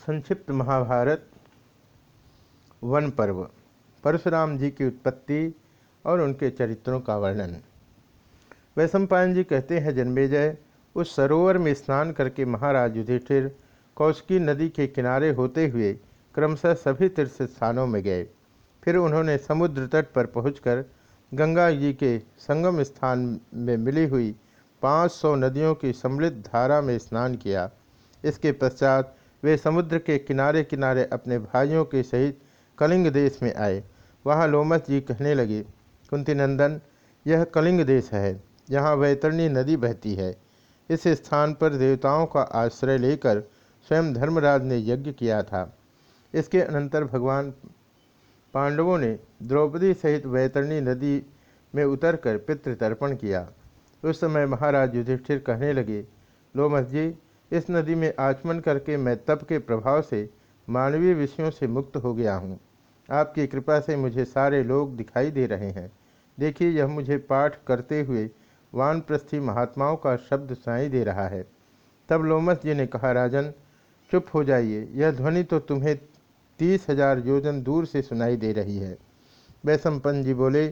संक्षिप्त महाभारत, वन पर्व, परशुराम जी की उत्पत्ति और उनके चरित्रों का वर्णन। वैशंपायन जी कहते हैं, जन्मेजय, उस सरोवर में स्नान करके महाराज युधिष्ठिर कौशकी नदी के किनारे होते हुए क्रमशः सभी तीर्थ स्थानों में गए। फिर उन्होंने समुद्र तट पर पहुंचकर गंगा जी के संगम स्थान में मिली हुई 500 नदियों की सम्मिलित धारा में स्नान किया। इसके पश्चात वे समुद्र के किनारे किनारे अपने भाइयों के सहित कलिंग देश में आए। वहाँ लोमस जी कहने लगे, कुंती नंदन, यह कलिंग देश है। यहाँ वैतरणी नदी बहती है। इस स्थान पर देवताओं का आश्रय लेकर स्वयं धर्मराज ने यज्ञ किया था। इसके अनंतर भगवान पांडवों ने द्रौपदी सहित वैतरणी नदी में उतरकर पितृतर्पण किया। उस समय महाराज युधिष्ठिर कहने लगे, लोमस जी इस नदी में आचमन करके मैं तप के प्रभाव से मानवीय विषयों से मुक्त हो गया हूँ। आपकी कृपा से मुझे सारे लोग दिखाई दे रहे हैं। देखिए, यह मुझे पाठ करते हुए वानप्रस्थी महात्माओं का शब्द सुनाई दे रहा है। तब लोमस जी ने कहा, राजन, चुप हो जाइए। यह ध्वनि तो तुम्हें तीस हज़ार योजन दूर से सुनाई दे रही है। वैशंपन जी बोले,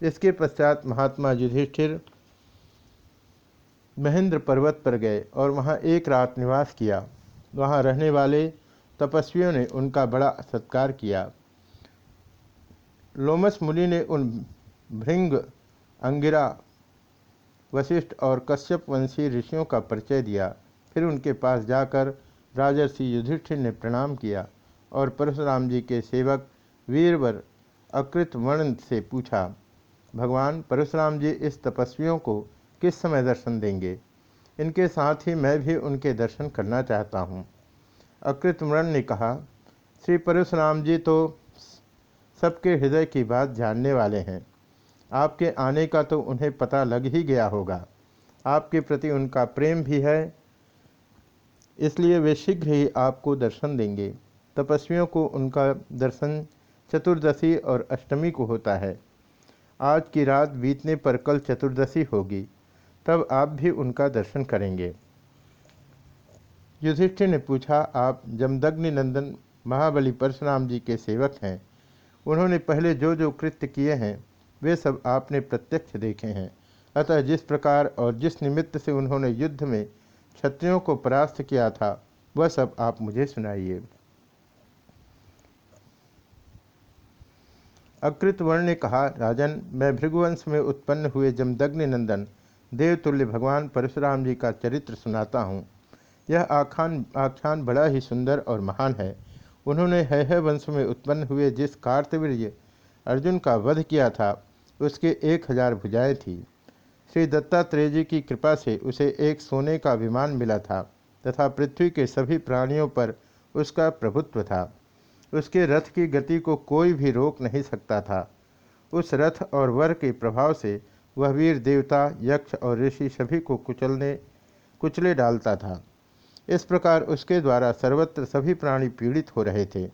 इसके पश्चात महात्मा युधिष्ठिर महेंद्र पर्वत पर गए और वहाँ एक रात निवास किया। वहाँ रहने वाले तपस्वियों ने उनका बड़ा सत्कार किया। लोमस मुनि ने उन भृंग, अंगिरा, वशिष्ठ और कश्यप वंशी ऋषियों का परिचय दिया। फिर उनके पास जाकर राजर्षि युधिष्ठिर ने प्रणाम किया और परशुराम जी के सेवक वीरवर अकृत वर्ण से पूछा, भगवान, परशुराम जी इस तपस्वियों को किस समय दर्शन देंगे? इनके साथ ही मैं भी उनके दर्शन करना चाहता हूँ। अकृतमरण ने कहा, श्री परशुराम जी तो सबके हृदय की बात जानने वाले हैं। आपके आने का तो उन्हें पता लग ही गया होगा। आपके प्रति उनका प्रेम भी है, इसलिए वे शीघ्र ही आपको दर्शन देंगे। तपस्वियों को उनका दर्शन चतुर्दशी और अष्टमी को होता है। आज की रात बीतने पर कल चतुर्दशी होगी। तब आप भी उनका दर्शन करेंगे। युधिष्ठिर ने पूछा, आप जमदग्नि नंदन महाबली परशुराम जी के सेवक हैं। उन्होंने पहले जो जो कृत्य किए हैं, वे सब आपने प्रत्यक्ष देखे हैं। अतः जिस प्रकार और जिस निमित्त से उन्होंने युद्ध में क्षत्रियों को परास्त किया था, वह सब आप मुझे सुनाइए। अकृतवर्ण ने कहा, राजन, मैं भृगुवंश में उत्पन्न हुए जमदग्नि नंदन देवतुल्य भगवान परशुराम जी का चरित्र सुनाता हूँ। यह आख्यान आख्यान बड़ा ही सुंदर और महान है। उन्होंने है है वंश में उत्पन्न हुए जिस कार्तवीर्य अर्जुन का वध किया था, उसके एक हज़ार भुजाएँ थी। श्री दत्तात्रेय जी की कृपा से उसे एक सोने का विमान मिला था तथा पृथ्वी के सभी प्राणियों पर उसका प्रभुत्व था। उसके रथ की गति को कोई भी रोक नहीं सकता था। उस रथ और वर के प्रभाव से वह वीर देवता, यक्ष और ऋषि सभी को कुचलने, कुचले डालता था। इस प्रकार उसके द्वारा सर्वत्र सभी प्राणी पीड़ित हो रहे थे।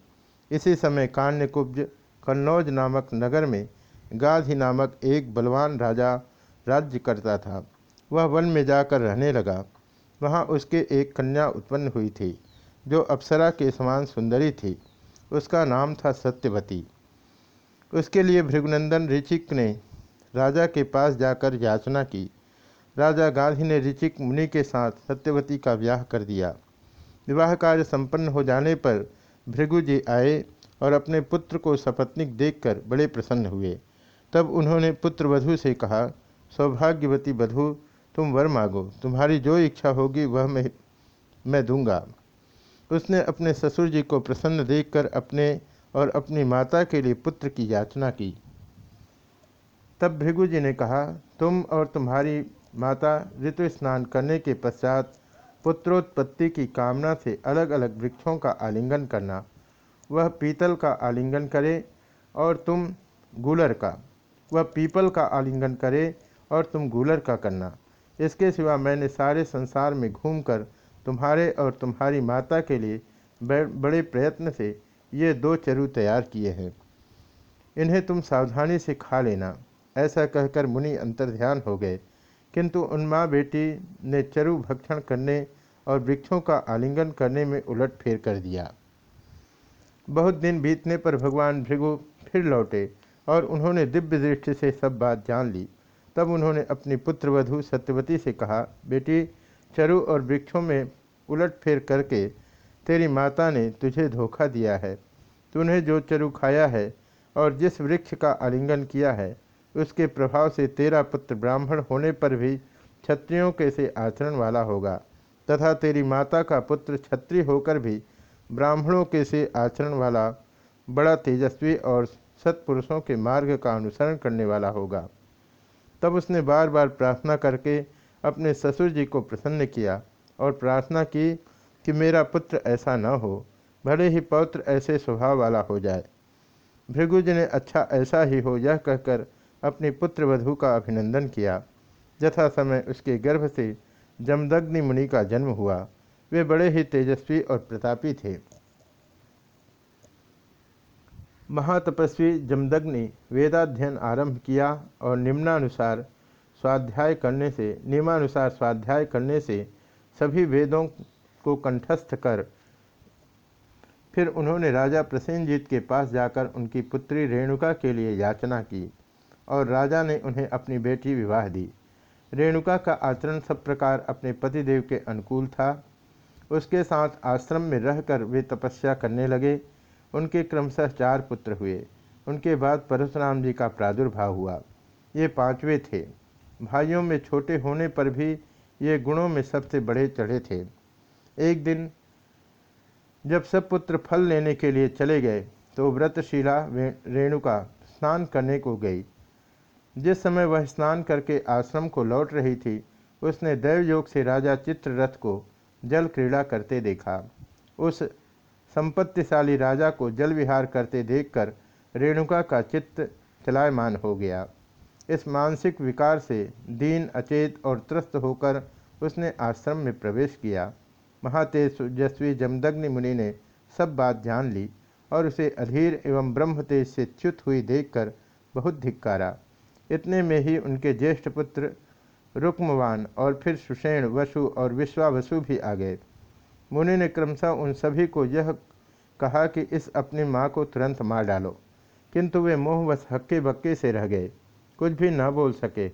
इसी समय कान्यकुब्ज कन्नौज नामक नगर में गाधी नामक एक बलवान राजा राज्य करता था। वह वन में जाकर रहने लगा। वहाँ उसके एक कन्या उत्पन्न हुई थी, जो अप्सरा के समान सुंदरी थी। उसका नाम था सत्यवती। उसके लिए भृगुनंदन ऋचिक ने राजा के पास जाकर याचना की। राजा गांधी ने ऋचिक मुनि के साथ सत्यवती का विवाह कर दिया। विवाह कार्य संपन्न हो जाने पर भृगु जी आए और अपने पुत्र को सपत्निक देखकर बड़े प्रसन्न हुए। तब उन्होंने पुत्र वधु से कहा, सौभाग्यवती वधु, तुम वर मांगो। तुम्हारी जो इच्छा होगी वह मैं मैं दूँगा। उसने अपने ससुर जी को प्रसन्न देखकर अपने और अपनी माता के लिए पुत्र की याचना की। तब भृगु जी ने कहा, तुम और तुम्हारी माता ऋतु स्नान करने के पश्चात पुत्रोत्पत्ति की कामना से अलग अलग वृक्षों का आलिंगन करना। वह पीतल का आलिंगन करे और तुम गूलर का। वह पीपल का आलिंगन करे और तुम गूलर का करना। इसके सिवा मैंने सारे संसार में घूमकर तुम्हारे और तुम्हारी माता के लिए बड़े प्रयत्न से ये दो चरु तैयार किए हैं। इन्हें तुम सावधानी से खा लेना। ऐसा कहकर मुनि अंतर्ध्यान हो गए। किंतु उन माँ बेटी ने चरु भक्षण करने और वृक्षों का आलिंगन करने में उलट फेर कर दिया। बहुत दिन बीतने पर भगवान भृगु फिर लौटे और उन्होंने दिव्य दृष्टि से सब बात जान ली। तब उन्होंने अपनी पुत्र वधु सत्यवती से कहा, बेटी, चरु और वृक्षों में उलट फेर करके तेरी माता ने तुझे धोखा दिया है। तूने जो चरु खाया है और जिस वृक्ष का आलिंगन किया है उसके प्रभाव से तेरा पुत्र ब्राह्मण होने पर भी क्षत्रियों के से आचरण वाला होगा, तथा तेरी माता का पुत्र क्षत्रिय होकर भी ब्राह्मणों के से आचरण वाला, बड़ा तेजस्वी और सत्पुरुषों के मार्ग का अनुसरण करने वाला होगा। तब उसने बार बार प्रार्थना करके अपने ससुर जी को प्रसन्न किया और प्रार्थना की कि मेरा पुत्र ऐसा न हो, भले ही पौत्र ऐसे स्वभाव वाला हो जाए। भृगुज ने अच्छा ऐसा ही हो, यह कहकर अपनी पुत्र वधु का अभिनंदन किया। यथा समय उसके गर्भ से जमदग्नि मुनि का जन्म हुआ। वे बड़े ही तेजस्वी और प्रतापी थे। महातपस्वी जमदग्नि वेदाध्ययन आरंभ किया और निम्नानुसार स्वाध्याय करने से, नियमानुसार स्वाध्याय करने से सभी वेदों को कंठस्थ कर, फिर उन्होंने राजा प्रसेनजीत के पास जाकर उनकी पुत्री रेणुका के लिए याचना की। और राजा ने उन्हें अपनी बेटी विवाह दी। रेणुका का आचरण सब प्रकार अपने पतिदेव के अनुकूल था। उसके साथ आश्रम में रहकर वे तपस्या करने लगे। उनके क्रमशः चार पुत्र हुए। उनके बाद परशुराम जी का प्रादुर्भाव हुआ। ये पांचवे थे। भाइयों में छोटे होने पर भी ये गुणों में सबसे बड़े चढ़े थे। एक दिन जब सब पुत्र फल लेने के लिए चले गए तो व्रतशिला रेणुका स्नान करने को गई। जिस समय वह स्नान करके आश्रम को लौट रही थी, उसने दैवयोग से राजा चित्ररथ को जल क्रीड़ा करते देखा। उस संपत्तिशाली राजा को जल विहार करते देखकर रेणुका का चित्त चलायमान हो गया। इस मानसिक विकार से दीन, अचेत और त्रस्त होकर उसने आश्रम में प्रवेश किया। महातेजस्वी जमदग्नि मुनि ने सब बात जान ली और उसे अधीर एवं ब्रह्म तेज से च्युत हुई देखकर बहुत धिक्कारा। इतने में ही उनके ज्येष्ठ पुत्र रुक्मवान और फिर सुषेण वसु और विश्वावसु भी आ गए। मुनि ने क्रमशः उन सभी को यह कहा कि इस अपनी माँ को तुरंत मार डालो, किंतु वे मोहवश हक्के बक्के से रह गए, कुछ भी न बोल सके।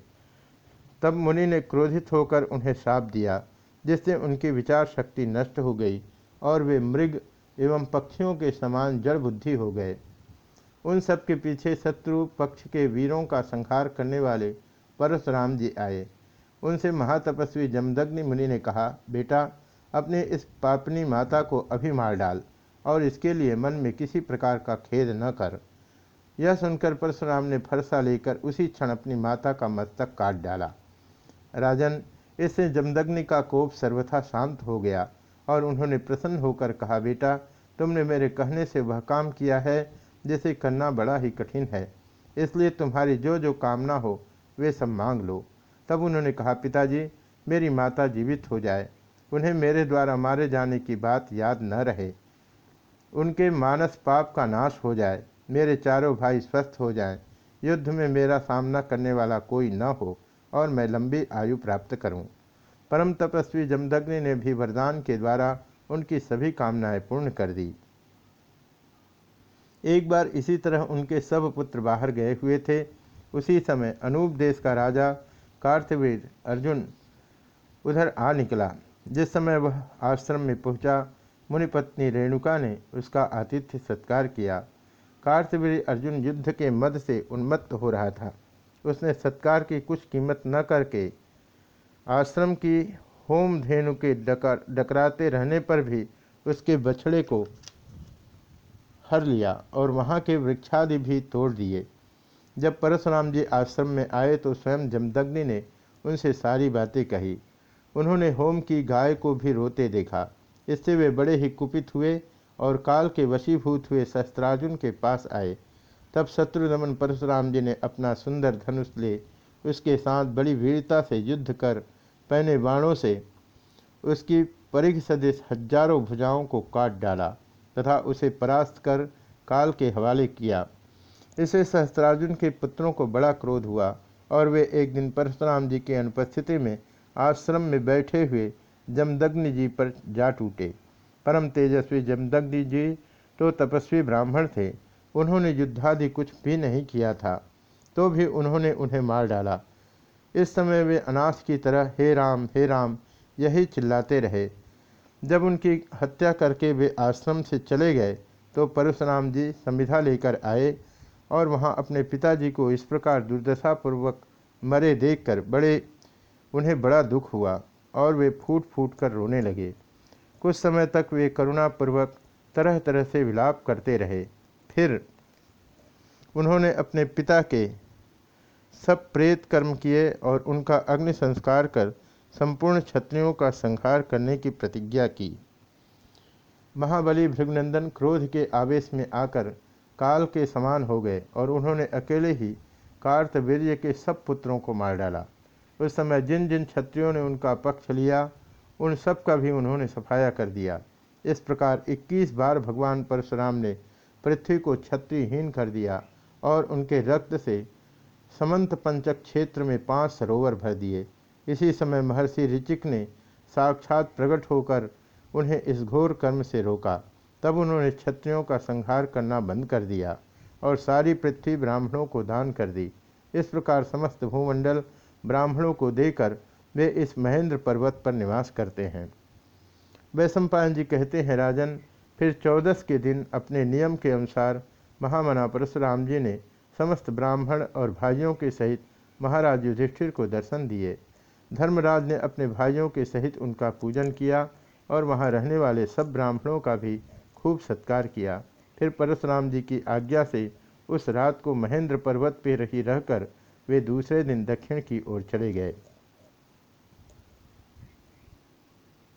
तब मुनि ने क्रोधित होकर उन्हें श्राप दिया, जिससे उनकी विचार शक्ति नष्ट हो गई और वे मृग एवं पक्षियों के समान जड़ बुद्धि हो गए। उन सब के पीछे शत्रु पक्ष के वीरों का संहार करने वाले परशुराम जी आए। उनसे महातपस्वी जमदग्नि मुनि ने कहा, बेटा, अपने इस पापनी माता को अभी मार डाल और इसके लिए मन में किसी प्रकार का खेद न कर यह सुनकर परशुराम ने फरसा लेकर उसी क्षण अपनी माता का मस्तक काट डाला। राजन, इससे जमदग्नि का कोप सर्वथा शांत हो गया और उन्होंने प्रसन्न होकर कहा, बेटा, तुमने मेरे कहने से वह काम किया है जिसे करना बड़ा ही कठिन है। इसलिए तुम्हारी जो जो कामना हो वे सब मांग लो। तब उन्होंने कहा पिताजी मेरी माता जीवित हो जाए। उन्हें मेरे द्वारा मारे जाने की बात याद न रहे। उनके मानस पाप का नाश हो जाए। मेरे चारों भाई स्वस्थ हो जाएँ, युद्ध में मेरा सामना करने वाला कोई न हो और मैं लंबी आयु प्राप्त करूँ। परम तपस्वी जमदग्नि ने भी वरदान के द्वारा उनकी सभी कामनाएँ पूर्ण कर दी। एक बार इसी तरह उनके सब पुत्र बाहर गए हुए थे। उसी समय अनूप देश का राजा कार्तवीर अर्जुन उधर आ निकला। जिस समय वह आश्रम में पहुँचा, मुनिपत्नी रेणुका ने उसका आतिथ्य सत्कार किया। कार्तवीर अर्जुन युद्ध के मद से उन्मत्त हो रहा था। उसने सत्कार की कुछ कीमत न करके आश्रम की होम धेनु के डकर, डकराते रहने पर भी उसके बछड़े को हर लिया और वहाँ के वृक्षादि भी तोड़ दिए। जब परशुराम जी आश्रम में आए तो स्वयं जमदग्नि ने उनसे सारी बातें कही। उन्होंने होम की गाय को भी रोते देखा। इससे वे बड़े ही कुपित हुए और काल के वशीभूत हुए शस्त्रार्जुन के पास आए। तब शत्रुदमन परशुराम जी ने अपना सुंदर धनुष ले उसके साथ बड़ी वीरता से युद्ध कर पहने बाणों से उसकी परिघ सदृश हज़ारों भुजाओं को काट डाला। तथा उसे परास्त कर काल के हवाले किया। इसे सहस्त्रार्जुन के पुत्रों को बड़ा क्रोध हुआ और वे एक दिन परशुराम जी की अनुपस्थिति में आश्रम में बैठे हुए जमदग्नि जी पर जा टूटे। परम तेजस्वी जमदग्नि जी तो तपस्वी ब्राह्मण थे। उन्होंने युद्धादि कुछ भी नहीं किया था तो भी उन्होंने उन्हें मार डाला। इस समय वे अनाथ की तरह, हे राम हे राम, यही चिल्लाते रहे। जब उनकी हत्या करके वे आश्रम से चले गए तो परशुराम जी संविधा लेकर आए और वहाँ अपने पिताजी को इस प्रकार दुर्दशापूर्वक मरे देखकर बड़े, उन्हें बड़ा दुख हुआ और वे फूट फूट कर रोने लगे। कुछ समय तक वे करुणापूर्वक तरह तरह से विलाप करते रहे। फिर उन्होंने अपने पिता के सब प्रेत कर्म किए और उनका अग्नि संस्कार कर संपूर्ण क्षत्रियों का संहार करने की प्रतिज्ञा की। महाबली भृगनंदन क्रोध के आवेश में आकर काल के समान हो गए और उन्होंने अकेले ही कार्तवीर्य के सब पुत्रों को मार डाला। उस समय जिन जिन क्षत्रियों ने उनका पक्ष लिया, उन सब का भी उन्होंने सफाया कर दिया। इस प्रकार 21 बार भगवान परशुराम ने पृथ्वी को क्षत्रियहीन कर दिया और उनके रक्त से समंत पंचक क्षेत्र में पाँच सरोवर भर दिए। इसी समय महर्षि ऋचिक ने साक्षात प्रकट होकर उन्हें इस घोर कर्म से रोका। तब उन्होंने क्षत्रियों का संहार करना बंद कर दिया और सारी पृथ्वी ब्राह्मणों को दान कर दी। इस प्रकार समस्त भूमंडल ब्राह्मणों को देकर वे इस महेंद्र पर्वत पर निवास करते हैं। वैशंपायन जी कहते हैं, राजन, फिर चौदस के दिन अपने नियम के अनुसार महामना परशुराम जी ने समस्त ब्राह्मण और भाइयों के सहित महाराज युधिष्ठिर को दर्शन दिए। धर्मराज ने अपने भाइयों के सहित उनका पूजन किया और वहाँ रहने वाले सब ब्राह्मणों का भी खूब सत्कार किया। फिर परशुराम जी की आज्ञा से उस रात को महेंद्र पर्वत पर रही रहकर वे दूसरे दिन दक्षिण की ओर चले गए।